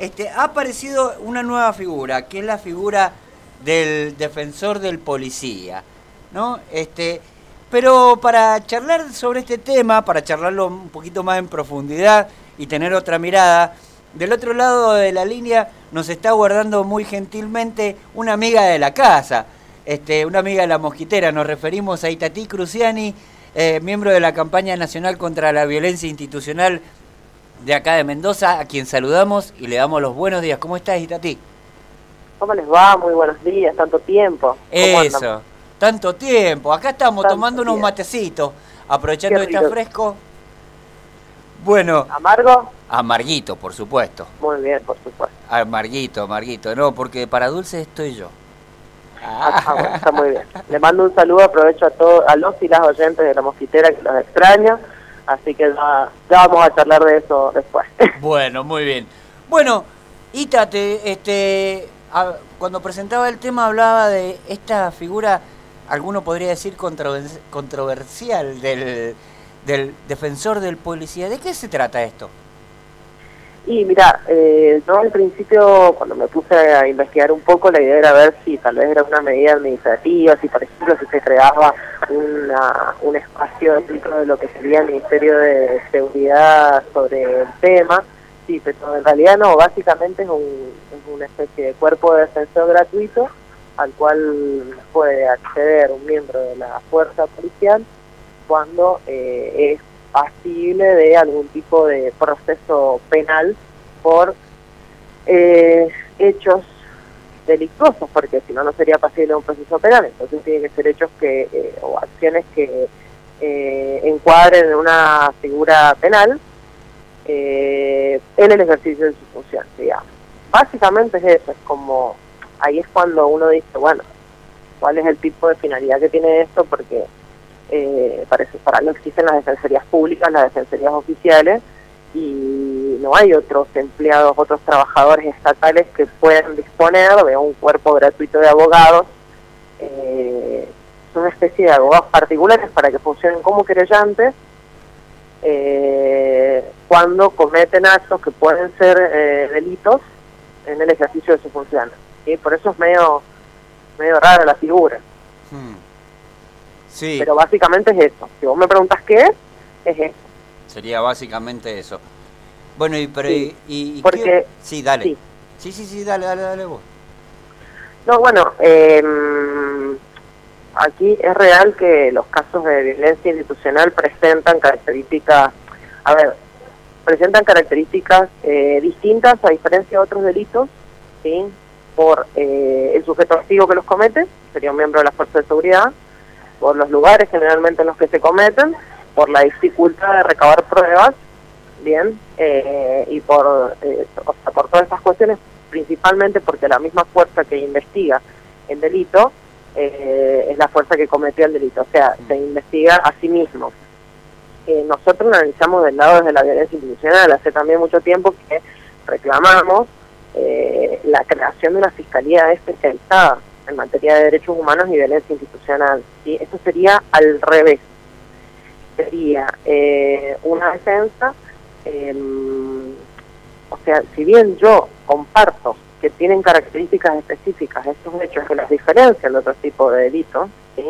este, ha aparecido una nueva figura, que es la figura del defensor del policía, ¿no? Este, pero para charlar sobre este tema, para charlarlo un poquito más en profundidad y tener otra mirada, del otro lado de la línea nos está guardando muy gentilmente una amiga de la casa, este, una amiga de la mosquitera. Nos referimos a Itatí Cruciani, eh, miembro de la campaña nacional contra la violencia institucional de acá de Mendoza, a quien saludamos y le damos los buenos días. ¿Cómo estás, Itatí? ¿Cómo les va? Muy buenos días, tanto tiempo. Eso, tanto tiempo. Acá estamos tomando unos matecitos, aprovechando que está fresco. Bueno. ¿Amargo? Amarguito, por supuesto. Muy bien, por supuesto. Amarguito, amarguito. No, porque para dulce estoy yo. Ah, está muy bien. Le mando un saludo, aprovecho a todos, a los y las oyentes de la mosquitera que los extraño. Así que ya, vamos a charlar de eso después. Bueno, muy bien. Bueno, Itate, este, cuando presentaba el tema hablaba de esta figura, alguno podría decir controversial del del defensor del policía. ¿De qué se trata esto? Y mira, eh, yo al principio, cuando me puse a investigar un poco, la idea era ver si tal vez era una medida administrativa, si por ejemplo si se creaba una, un espacio dentro de lo que sería el Ministerio de Seguridad sobre el tema. Sí, pero en realidad no, básicamente es, un, es una especie de cuerpo de defensor gratuito al cual puede acceder un miembro de la fuerza policial cuando eh, es pasible de algún tipo de proceso penal por eh, hechos delictuosos, porque si no, no sería pasible de un proceso penal. Entonces tiene que ser hechos que eh, o acciones que encuadren en una figura penal en el ejercicio de su función, digamos. Básicamente es eso, es como, ahí es cuando uno dice, bueno, ¿cuál es el tipo de finalidad que tiene esto? Porque eh, para, eso, para no existen las defensorías públicas, las defensorías oficiales, y no hay otros empleados, otros trabajadores estatales que puedan disponer de un cuerpo gratuito de abogados. Eh, es una especie de abogados particulares para que funcionen como querellantes eh, cuando cometen actos que pueden ser eh, delitos en el ejercicio de su función. y Por eso es medio, medio rara la figura. Hmm. Pero básicamente es eso. Si vos me preguntas qué es, es eso. Sería básicamente eso. Bueno, y, pero, y, porque, Sí, dale. Sí. sí, sí, dale, dale, dale vos. No, bueno, em, aquí es real que los casos de violencia institucional presentan características, a ver, presentan características eh, distintas a diferencia de otros delitos, ¿sí? Por eh, el sujeto activo que los comete, sería un miembro de la fuerza de seguridad, por los lugares generalmente en los que se cometen, por la dificultad de recabar pruebas, bien, eh, y por, eh, por todas estas cuestiones, principalmente porque la misma fuerza que investiga el delito eh, es la fuerza que cometió el delito, o sea, se investiga a sí mismo. nosotros analizamos del lado de la violencia institucional, hace también mucho tiempo que reclamamos la creación de una fiscalía especializada en materia de derechos humanos y violencia institucional. ¿sí? Eso sería al revés. Sería eh, una defensa, em, o sea, si bien yo comparto que tienen características específicas estos hechos que los diferencian de otro tipo de delitos, ¿sí?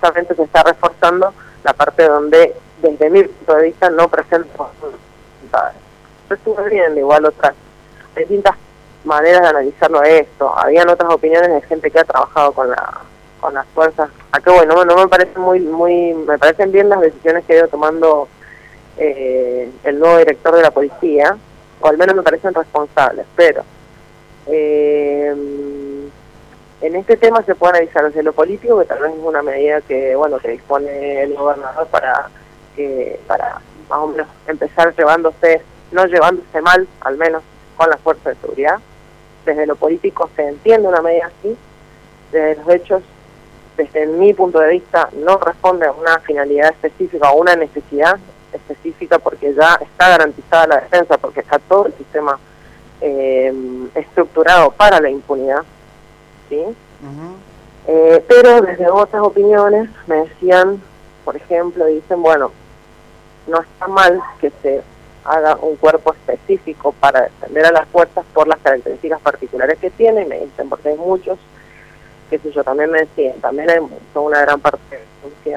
solamente se está reforzando la parte donde, desde mi punto de vista, no presento Yo estuve viendo igual otras distintas maneras de analizarlo esto. Habían otras opiniones de gente que ha trabajado con la con las fuerzas. A que bueno, no me parece muy muy me parecen bien las decisiones que ha ido tomando eh, el nuevo director de la policía, o al menos me parecen responsables, pero eh, en este tema se puede analizar desde lo político, que tal vez es una medida que bueno que dispone el gobernador para que para más o menos empezar llevándose, no llevándose mal, al menos con las fuerzas de seguridad, desde lo político se entiende una medida así, desde los hechos, desde mi punto de vista, no responde a una finalidad específica o una necesidad específica porque ya está garantizada la defensa, porque está todo el sistema eh, estructurado para la impunidad, ¿sí? Eh, pero desde otras opiniones me decían, por ejemplo, dicen, bueno, no está mal que se haga un cuerpo específico para defender a las fuerzas por las características particulares que tiene, me dicen, porque hay muchos, que sé yo, también me decían, también hay, son una gran parte de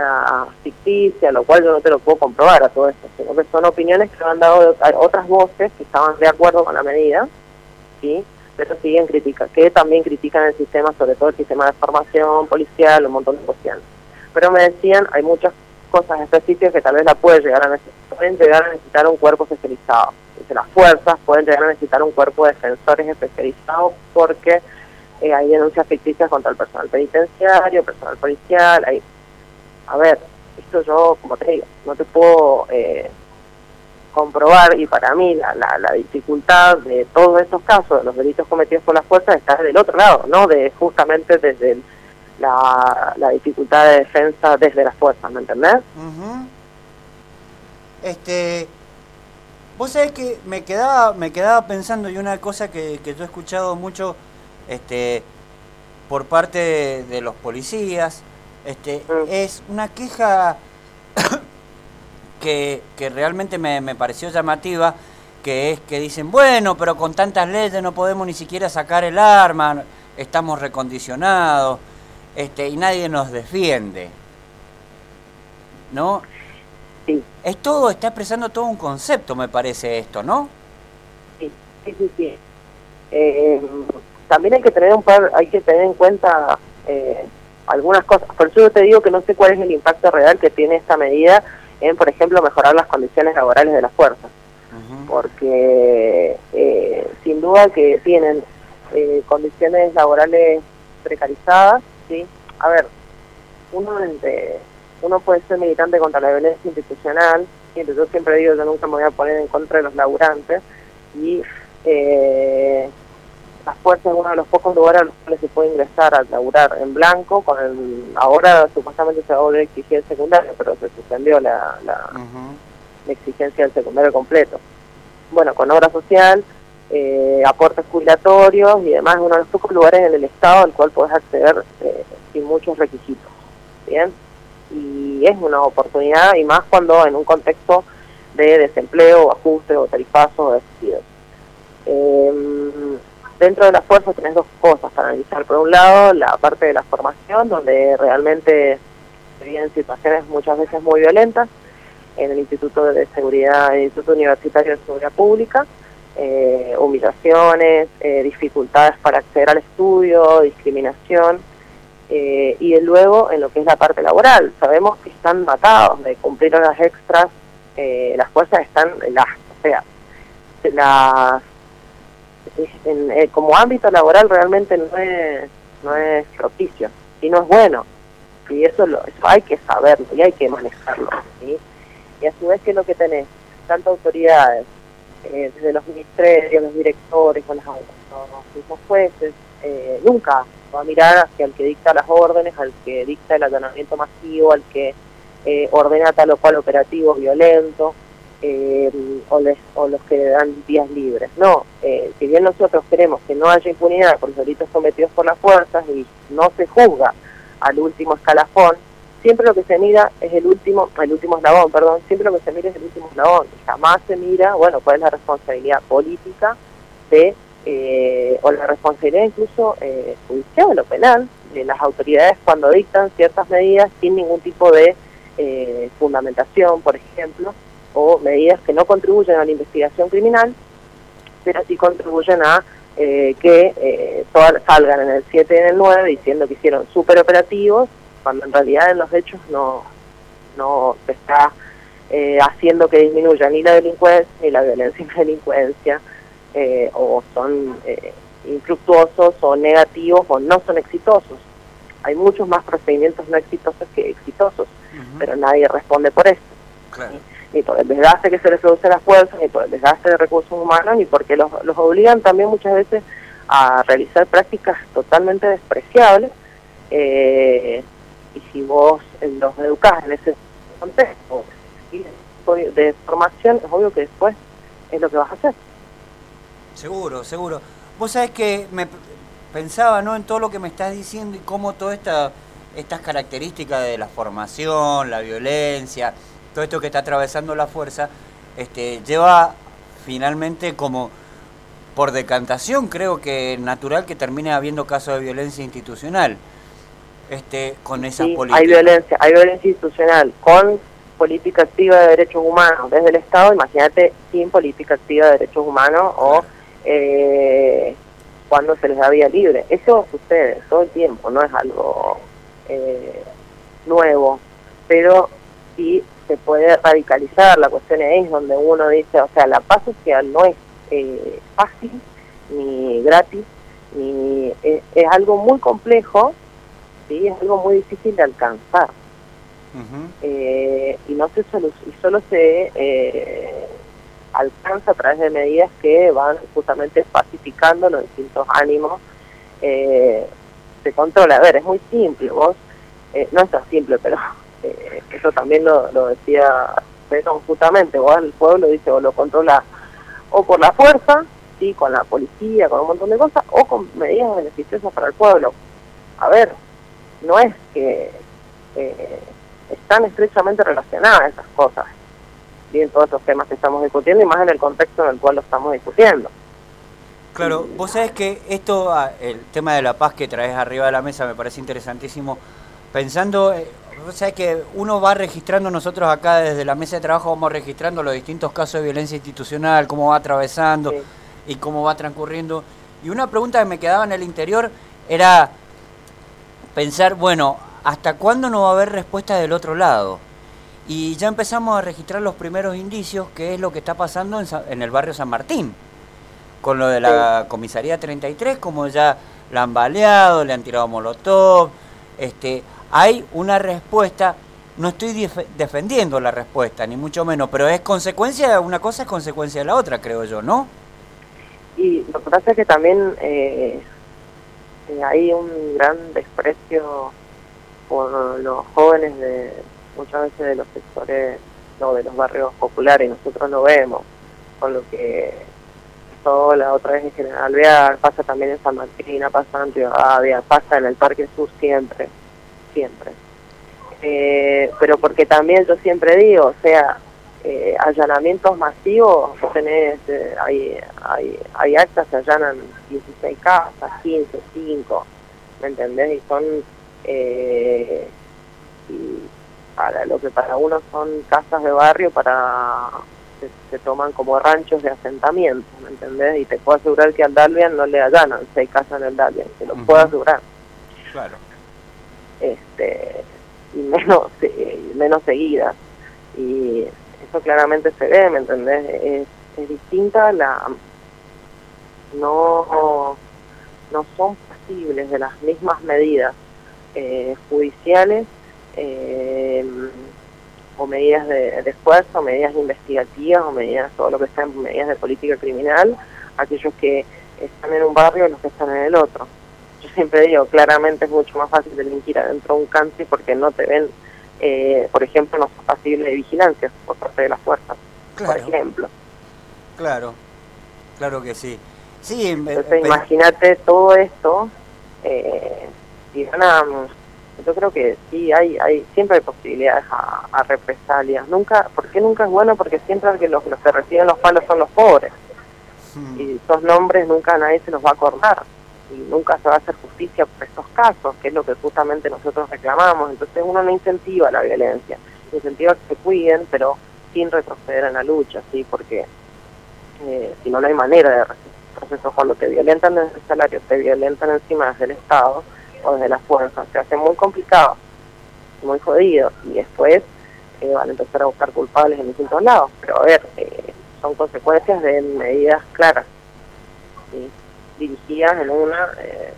ficticia, lo cual yo no te lo puedo comprobar a todo esto, sino que son opiniones que me han dado otras voces que estaban de acuerdo con la medida, ¿sí? pero siguen critica que también critican el sistema, sobre todo el sistema de formación policial, un montón de cuestiones. Pero me decían, hay muchas cosas específicas que tal vez la puede llegar a necesitar, pueden llegar a necesitar un cuerpo especializado. Las fuerzas pueden llegar a necesitar un cuerpo de defensores especializados porque eh, hay denuncias ficticias contra el personal penitenciario, personal policial, hay... A ver, esto yo, como te digo, no te puedo eh, comprobar y para mí la, la, dificultad de todos estos casos, de los delitos cometidos por las fuerzas, está del otro lado, ¿no? De justamente desde el la, la dificultad de defensa desde las fuerzas, ¿me entendés? Este, vos sabés que me quedaba, me quedaba pensando y una cosa que, que yo he escuchado mucho este, por parte de, los policías, este, mm. es una queja que, que realmente me, me pareció llamativa, que es que dicen, bueno, pero con tantas leyes no podemos ni siquiera sacar el arma, estamos recondicionados este, y nadie nos defiende. ¿No? Sí. Es todo, está expresando todo un concepto, me parece esto, ¿no? Sí, sí, sí. Eh, también hay que tener un par, hay que tener en cuenta eh, algunas cosas. Por eso yo te digo que no sé cuál es el impacto real que tiene esta medida en, por ejemplo, mejorar las condiciones laborales de las fuerzas. Porque eh, sin duda que tienen condiciones laborales precarizadas, ¿sí? A ver, uno, uno puede ser militante contra la violencia institucional, y yo siempre digo, yo nunca me voy a poner en contra de los laburantes, y eh, las fuerzas es uno de los pocos lugares a los cuales se puede ingresar a laburar en blanco, con el, ahora supuestamente se va a volver a exigir el secundario, pero se suspendió la, la, la exigencia del secundario completo. Bueno, con obra social, eh, aportes jubilatorios y demás, uno de los pocos lugares en el Estado al cual puedes acceder eh, sin muchos requisitos. ¿Bien? Y es una oportunidad, y más cuando en un contexto de desempleo, ajuste o tarifazo o despidos. Em, dentro de las fuerzas tenés dos cosas para analizar. Por un lado, la parte de la formación, donde realmente se vienen situaciones muchas veces muy violentas en el Instituto de Seguridad, el Instituto Universitario de Seguridad Pública, eh, humillaciones, eh, dificultades para acceder al estudio, discriminación, eh, y luego en lo que es la parte laboral. Sabemos que están matados de cumplir horas extras, las fuerzas están, las, o sea, las, como ámbito laboral realmente no es, no es propicio y no es bueno. Y eso, lo, eso hay que saberlo y hay que manejarlo. Y a su vez, que lo que tenés? Tantas autoridades, eh, desde los ministerios, los directores, con los, mismos jueces, eh, nunca va a mirar hacia el que dicta las órdenes, al que dicta el allanamiento masivo, al que eh, ordena tal o cual operativo violento, o, les, o los que dan días libres. No, si bien nosotros queremos que no haya impunidad por los delitos cometidos por las fuerzas y no se juzga al último escalafón, siempre lo que se mira es el último, el último eslabón, perdón, siempre lo que se mira es el último eslabón, jamás se mira, bueno, cuál es la responsabilidad política de, eh, o la responsabilidad incluso eh, judicial o penal de las autoridades cuando dictan ciertas medidas sin ningún tipo de eh, fundamentación, por ejemplo, o medidas que no contribuyen a la investigación criminal, pero sí contribuyen a eh, que salgan en el 7 y en el 9 diciendo que hicieron super operativos cuando en realidad en los hechos no, no se está eh, haciendo que disminuya ni la delincuencia ni la violencia y la delincuencia, eh, o son eh, infructuosos o negativos o no son exitosos. Hay muchos más procedimientos no exitosos que exitosos, pero nadie responde por eso. Ni, por el desgaste que se les produce a las fuerzas, ni por el desgaste de recursos humanos, ni porque los, los obligan también muchas veces a realizar prácticas totalmente despreciables eh, y si vos los educás en ese contexto de formación, es obvio que después es lo que vas a hacer. Seguro, seguro. Vos sabés que me pensaba ¿no? en todo lo que me estás diciendo y cómo todas esta, estas características de la formación, la violencia, todo esto que está atravesando la fuerza, este, lleva finalmente como por decantación, creo que natural que termine habiendo casos de violencia institucional este, con esas sí, Hay violencia, hay violencia institucional con política activa de derechos humanos desde el Estado, imagínate sin política activa de derechos humanos o eh, cuando se les da vía libre. Eso sucede todo el tiempo, no es algo eh, nuevo, pero sí se puede radicalizar. La cuestión es donde uno dice, o sea, la paz social no es eh, fácil ni gratis, ni es, algo muy complejo, sí, es algo muy difícil de alcanzar. Eh, y no se solo, y solo se eh, alcanza a través de medidas que van justamente pacificando los distintos ánimos. Eh, se controla. A ver, es muy simple. Vos, no es tan simple, pero eso también lo, lo decía Beto justamente. Vos el pueblo dice o lo controla o por la fuerza, sí, con la policía, con un montón de cosas, o con medidas beneficiosas para el pueblo. A ver, no es que están estrechamente relacionadas esas cosas. Bien, todos estos temas que estamos discutiendo y más en el contexto en el cual lo estamos discutiendo. Claro, vos sabés que esto, ah, el tema de la paz que traes arriba de la mesa me parece interesantísimo. Pensando, eh, vos sabés que uno va registrando, nosotros acá desde la mesa de trabajo vamos registrando los distintos casos de violencia institucional, cómo va atravesando y cómo va transcurriendo. Y una pregunta que me quedaba en el interior era pensar, bueno, ¿hasta cuándo no va a haber respuesta del otro lado? Y ya empezamos a registrar los primeros indicios, que es lo que está pasando en, el barrio San Martín, con lo de la comisaría 33, como ya la han baleado, le han tirado molotov, este, hay una respuesta, no estoy defendiendo la respuesta, ni mucho menos, pero es consecuencia, una cosa es consecuencia de la otra, creo yo, ¿no? Y lo que pasa es que también eh, eh, hay un gran desprecio por los jóvenes de muchas veces de los sectores no de los barrios populares. Nosotros lo vemos con lo que pasó la otra vez en General Alvear pasa también en San Martín pasa en Antioquia pasa en el Parque Sur siempre siempre. Eh, pero porque también yo siempre digo o sea eh, allanamientos masivos tenés eh, hay, hay, hay actas se allanan 16 casas 15 5 ¿me entendés? y son eh, y para lo que para uno son casas de barrio, para se, toman como ranchos de asentamiento, ¿me entendés? Y te puedo asegurar que al Dalvian no le allanan seis casas en el Dalvian, te lo puedo asegurar. Claro. Este, y menos, menos seguidas. Y eso claramente se ve, ¿me entendés? Es, distinta la... No, no son posibles de las mismas medidas eh, judiciales eh, o medidas de, esfuerzo, medidas investigativas o medidas, todo lo que en medidas de política criminal, aquellos que están en un barrio y los que están en el otro. Yo siempre digo, claramente es mucho más fácil delinquir adentro de un country porque no te ven, eh, por ejemplo, no son pasibles de vigilancia por parte de las fuerzas, por ejemplo. Claro, claro que sí. Sí, Entonces, imagínate todo esto eh, y yo creo que sí hay hay siempre hay posibilidades a, represalias nunca porque nunca es bueno porque siempre que los, los que reciben los palos son los pobres hmm. y esos nombres nunca nadie se los va a acordar y nunca se va a hacer justicia por estos casos que es lo que justamente nosotros reclamamos entonces uno no incentiva la violencia incentiva que se cuiden pero sin retroceder en la lucha sí porque eh, si no no hay manera de resistir entonces cuando te violentan desde el salario te violentan encima desde el Estado o desde las fuerzas. Se hace muy complicado, muy jodido, y después eh, van a empezar a buscar culpables en distintos lados. Pero a ver, eh, son consecuencias de medidas claras, dirigidas en una, eh,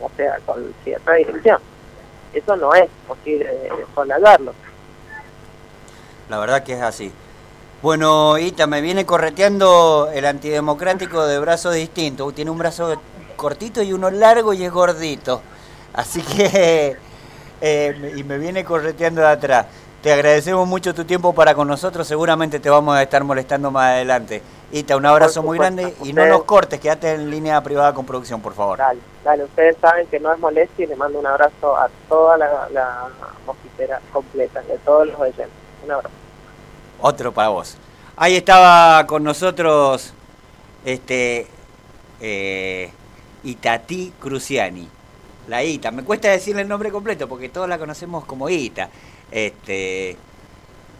o sea, con cierta dirección. Eso no es posible de La verdad que es así. Bueno, Ita, me viene correteando el antidemocrático de brazos distintos. Tiene un brazo cortito y uno largo y es gordito. Así que, eh, y me viene correteando de atrás. Te agradecemos mucho tu tiempo para con nosotros, seguramente te vamos a estar molestando más adelante. Ita, un abrazo muy grande y no nos cortes, quédate en línea privada con producción, por favor. Dale, dale, ustedes saben que no es molestia y le mando un abrazo a toda la, la completa, de todos los oyentes. Un abrazo. Otro para vos. Ahí estaba con nosotros este eh, Itatí Cruciani. La Ita, me cuesta decirle el nombre completo porque todos la conocemos como Ita. Este,